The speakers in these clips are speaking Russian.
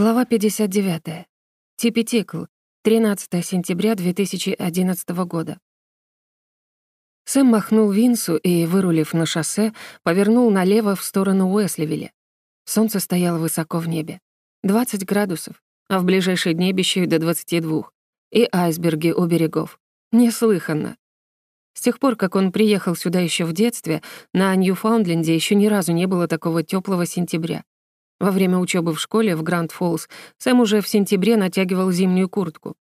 Глава 59. Типи Тикл. 13 сентября 2011 года. Сэм махнул Винсу и, вырулив на шоссе, повернул налево в сторону Уэсливилля. Солнце стояло высоко в небе. 20 градусов, а в ближайшие дни обещают до 22. И айсберги у берегов. Неслыханно. С тех пор, как он приехал сюда еще в детстве, на Ньюфаундленде еще ни разу не было такого теплого сентября. Во время учебы в школе в Гранд-Фоллс Сэм уже в сентябре натягивал зимнюю куртку.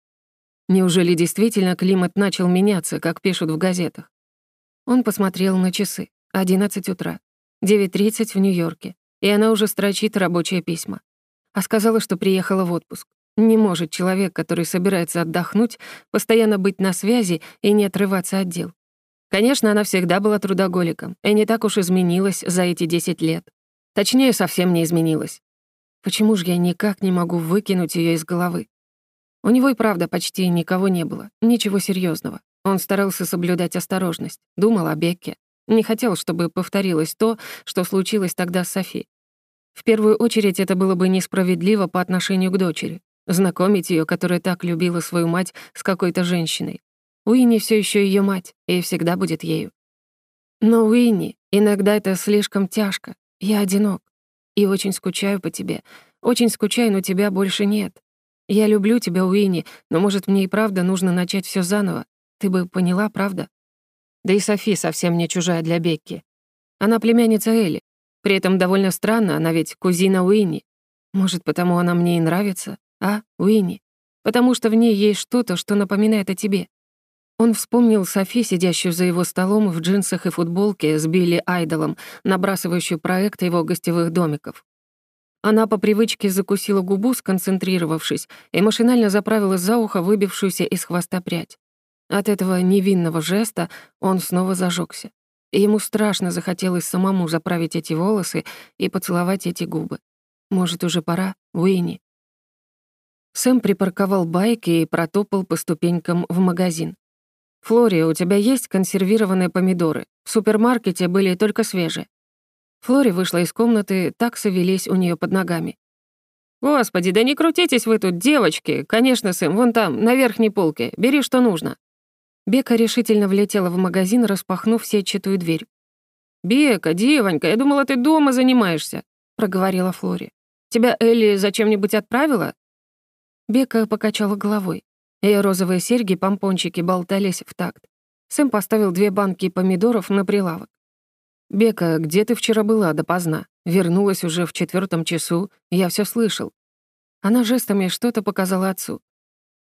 Неужели действительно климат начал меняться, как пишут в газетах? Он посмотрел на часы. 11 утра. 9.30 в Нью-Йорке. И она уже строчит рабочие письма. А сказала, что приехала в отпуск. Не может человек, который собирается отдохнуть, постоянно быть на связи и не отрываться от дел. Конечно, она всегда была трудоголиком, и не так уж изменилась за эти 10 лет. Точнее, совсем не изменилась. Почему же я никак не могу выкинуть ее из головы? У него и правда почти никого не было, ничего серьезного. Он старался соблюдать осторожность, думал о Бекке. Не хотел, чтобы повторилось то, что случилось тогда с Софи. В первую очередь, это было бы несправедливо по отношению к дочери. Знакомить ее, которая так любила свою мать, с какой-то женщиной. Уинни все еще ее мать, и всегда будет ею. Но Уинни, иногда это слишком тяжко, я одинок и очень скучаю по тебе. Очень скучаю, но тебя больше нет. Я люблю тебя, Уинни, но, может, мне и правда нужно начать все заново. Ты бы поняла, правда? Да и Софи совсем не чужая для Бекки. Она племянница Элли. При этом довольно странно, она ведь кузина Уинни. Может, потому она мне и нравится, а, Уинни? Потому что в ней есть что-то, что напоминает о тебе. Он вспомнил Софи, сидящую за его столом в джинсах и футболке с Билли Айдолом, набрасывающую проект его гостевых домиков. Она по привычке закусила губу, сконцентрировавшись, и машинально заправила за ухо выбившуюся из хвоста прядь. От этого невинного жеста он снова зажегся. И ему страшно захотелось самому заправить эти волосы и поцеловать эти губы. Может, уже пора, Уинни? Сэм припарковал байк и протопал по ступенькам в магазин. «Флори, у тебя есть консервированные помидоры? В супермаркете были только свежие». Флори вышла из комнаты, таксы велись у нее под ногами. «Господи, да не крутитесь вы тут, девочки! Конечно, Сэм, вон там, на верхней полке. Бери, что нужно». Бека решительно влетела в магазин, распахнув сетчатую дверь. «Бека, девонька, я думала, ты дома занимаешься», — проговорила Флори. «Тебя Элли зачем-нибудь отправила?» Бека покачала головой. Ее розовые серьги-помпончики болтались в такт. Сэм поставил две банки помидоров на прилавок. «Бека, где ты вчера была допоздна? Вернулась уже в четвертом часу, я все слышал». Она жестами что-то показала отцу.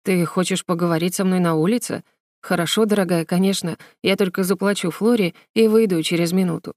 «Ты хочешь поговорить со мной на улице? Хорошо, дорогая, конечно, я только заплачу Флоре и выйду через минуту».